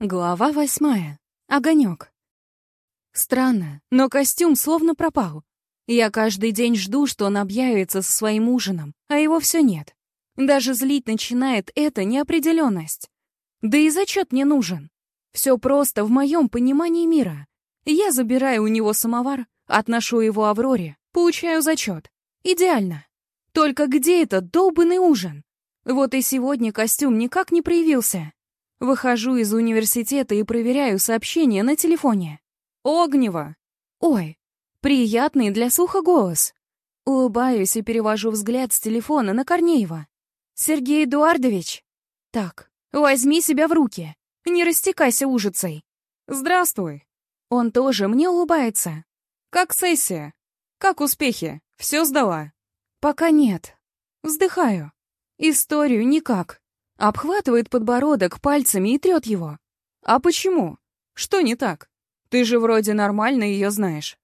Глава восьмая. Огонек. Странно, но костюм словно пропал. Я каждый день жду, что он объявится со своим ужином, а его все нет. Даже злить начинает эта неопределенность. Да и зачет мне нужен. Все просто в моем понимании мира. Я забираю у него самовар, отношу его Авроре, получаю зачет. Идеально. Только где этот долбанный ужин? Вот и сегодня костюм никак не проявился. Выхожу из университета и проверяю сообщения на телефоне. Огнева. Ой, приятный для слуха голос. Улыбаюсь и перевожу взгляд с телефона на Корнеева. Сергей Эдуардович. Так, возьми себя в руки. Не растекайся ужицей. Здравствуй. Он тоже мне улыбается. Как сессия? Как успехи? Все сдала? Пока нет. Вздыхаю. Историю никак. Обхватывает подбородок пальцами и трет его. «А почему? Что не так? Ты же вроде нормально ее знаешь.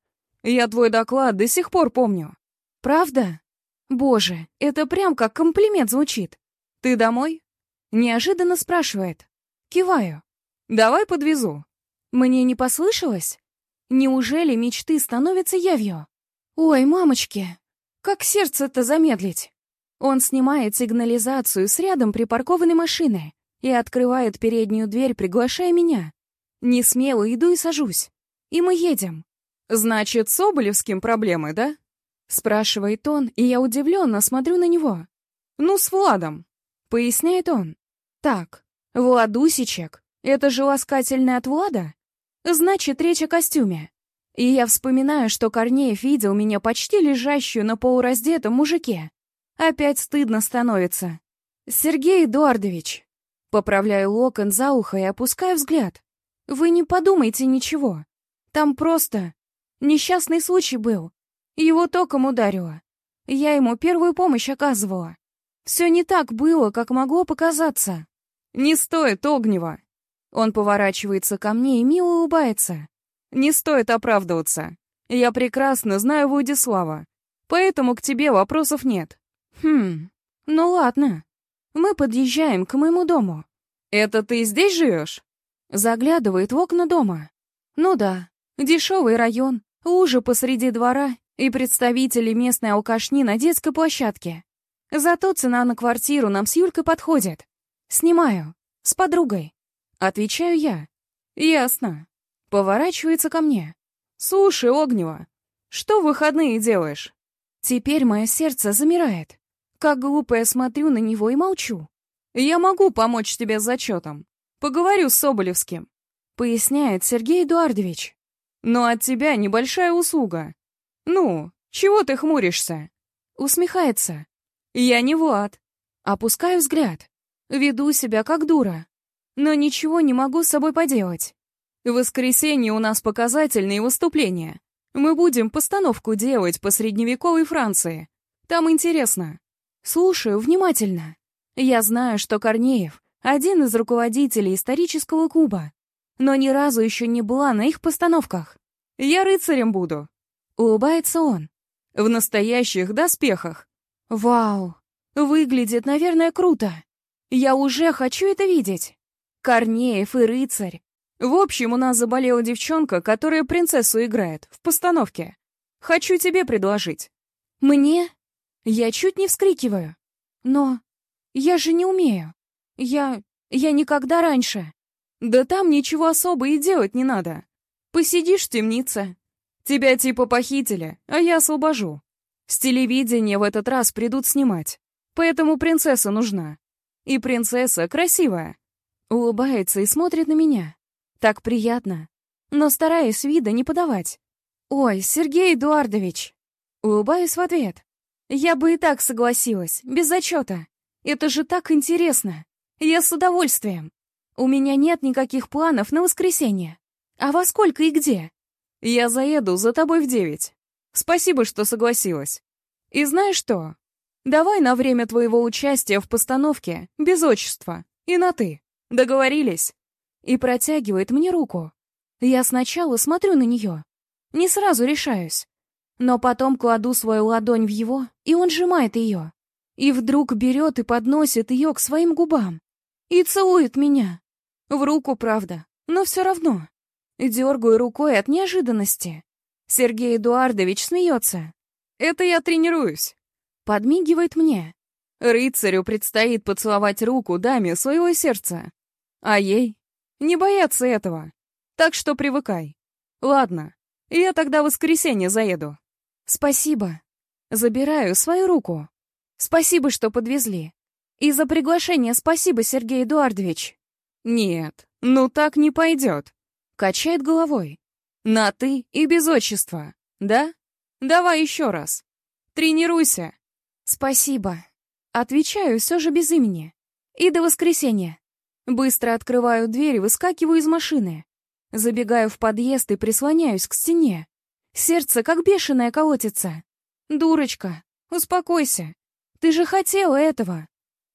Я твой доклад до сих пор помню». «Правда? Боже, это прям как комплимент звучит. Ты домой?» Неожиданно спрашивает. Киваю. «Давай подвезу». Мне не послышалось? Неужели мечты становятся явью? Ой, мамочки, как сердце-то замедлить? Он снимает сигнализацию с рядом припаркованной машины и открывает переднюю дверь, приглашая меня. Не смело иду и сажусь. И мы едем. «Значит, с Соболевским проблемы, да?» Спрашивает он, и я удивленно смотрю на него. «Ну, с Владом», — поясняет он. «Так, Владусичек, это же ласкательное от Влада? Значит, речь о костюме. И я вспоминаю, что Корнеев видел меня почти лежащую на полураздетом мужике. Опять стыдно становится. Сергей Эдуардович. Поправляю локон за ухо и опускаю взгляд. Вы не подумайте ничего. Там просто... Несчастный случай был. Его током ударило. Я ему первую помощь оказывала. Все не так было, как могло показаться. Не стоит огнева. Он поворачивается ко мне и мило улыбается. Не стоит оправдываться. Я прекрасно знаю Владислава, поэтому к тебе вопросов нет. «Хм, ну ладно. Мы подъезжаем к моему дому. Это ты здесь живешь?» Заглядывает в окна дома. «Ну да, дешевый район, лужа посреди двора и представители местной алкашни на детской площадке. Зато цена на квартиру нам с Юлькой подходит. Снимаю. С подругой. Отвечаю я. Ясно. Поворачивается ко мне. Слушай, Огнева, что в выходные делаешь? Теперь мое сердце замирает. Как глупо я смотрю на него и молчу. «Я могу помочь тебе с зачетом. Поговорю с Соболевским», — поясняет Сергей Эдуардович. «Но от тебя небольшая услуга. Ну, чего ты хмуришься?» Усмехается. «Я не Влад». Опускаю взгляд. Веду себя как дура. Но ничего не могу с собой поделать. В воскресенье у нас показательные выступления. Мы будем постановку делать по средневековой Франции. Там интересно. Слушаю внимательно. Я знаю, что Корнеев — один из руководителей исторического клуба, но ни разу еще не была на их постановках. Я рыцарем буду. Улыбается он. В настоящих доспехах. Вау! Выглядит, наверное, круто. Я уже хочу это видеть. Корнеев и рыцарь. В общем, у нас заболела девчонка, которая принцессу играет в постановке. Хочу тебе предложить. Мне? Я чуть не вскрикиваю. Но я же не умею. Я... я никогда раньше. Да там ничего особо и делать не надо. Посидишь в темнице. Тебя типа похитили, а я освобожу. С телевидения в этот раз придут снимать. Поэтому принцесса нужна. И принцесса красивая. Улыбается и смотрит на меня. Так приятно. Но стараюсь вида не подавать. «Ой, Сергей Эдуардович!» Улыбаюсь в ответ. Я бы и так согласилась, без зачета. Это же так интересно. Я с удовольствием. У меня нет никаких планов на воскресенье. А во сколько и где? Я заеду за тобой в девять. Спасибо, что согласилась. И знаешь что? Давай на время твоего участия в постановке без отчества и на «ты». Договорились?» И протягивает мне руку. Я сначала смотрю на нее. Не сразу решаюсь. Но потом кладу свою ладонь в его, и он сжимает ее. И вдруг берет и подносит ее к своим губам. И целует меня. В руку, правда, но все равно. Дергаю рукой от неожиданности. Сергей Эдуардович смеется. «Это я тренируюсь». Подмигивает мне. Рыцарю предстоит поцеловать руку даме своего сердца. А ей не бояться этого. Так что привыкай. Ладно, я тогда в воскресенье заеду. Спасибо. Забираю свою руку. Спасибо, что подвезли. И за приглашение спасибо, Сергей Эдуардович. Нет, ну так не пойдет. Качает головой. На «ты» и без отчества, да? Давай еще раз. Тренируйся. Спасибо. Отвечаю все же без имени. И до воскресенья. Быстро открываю дверь и выскакиваю из машины. Забегаю в подъезд и прислоняюсь к стене. Сердце как бешеное колотится. Дурочка, успокойся. Ты же хотела этого.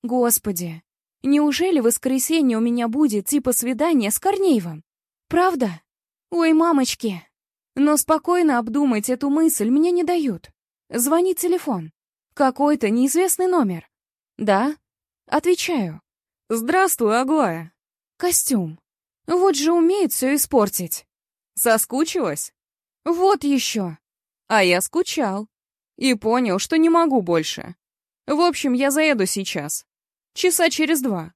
Господи, неужели в воскресенье у меня будет типа свидание с Корнеевым? Правда? Ой, мамочки. Но спокойно обдумать эту мысль мне не дают. Звонит телефон. Какой-то неизвестный номер. Да? Отвечаю. Здравствуй, Аглая. Костюм. Вот же умеет все испортить. Соскучилась? Вот еще. А я скучал. И понял, что не могу больше. В общем, я заеду сейчас. Часа через два.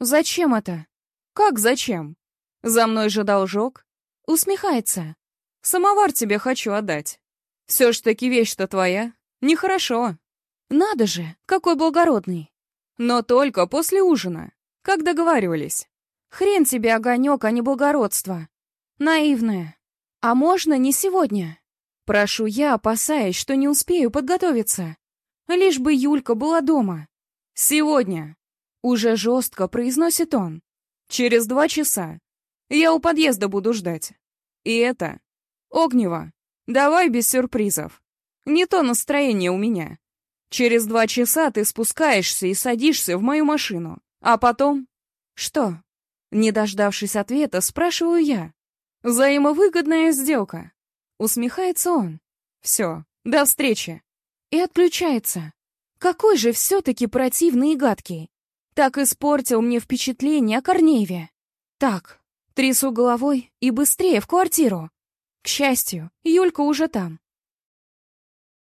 Зачем это? Как зачем? За мной же должок. Усмехается. Самовар тебе хочу отдать. Все ж таки вещь-то твоя. Нехорошо. Надо же, какой благородный. Но только после ужина, как договаривались. Хрен тебе огонек, а не благородство. Наивная. А можно не сегодня? Прошу я, опасаясь, что не успею подготовиться. Лишь бы Юлька была дома. Сегодня. Уже жестко произносит он. Через два часа. Я у подъезда буду ждать. И это... Огнева, давай без сюрпризов. Не то настроение у меня. Через два часа ты спускаешься и садишься в мою машину. А потом... Что? Не дождавшись ответа, спрашиваю я. Взаимовыгодная сделка. Усмехается он. Все, до встречи. И отключается. Какой же все-таки противный и гадкий. Так испортил мне впечатление о Корнееве. Так, Трясу головой и быстрее в квартиру. К счастью, Юлька уже там.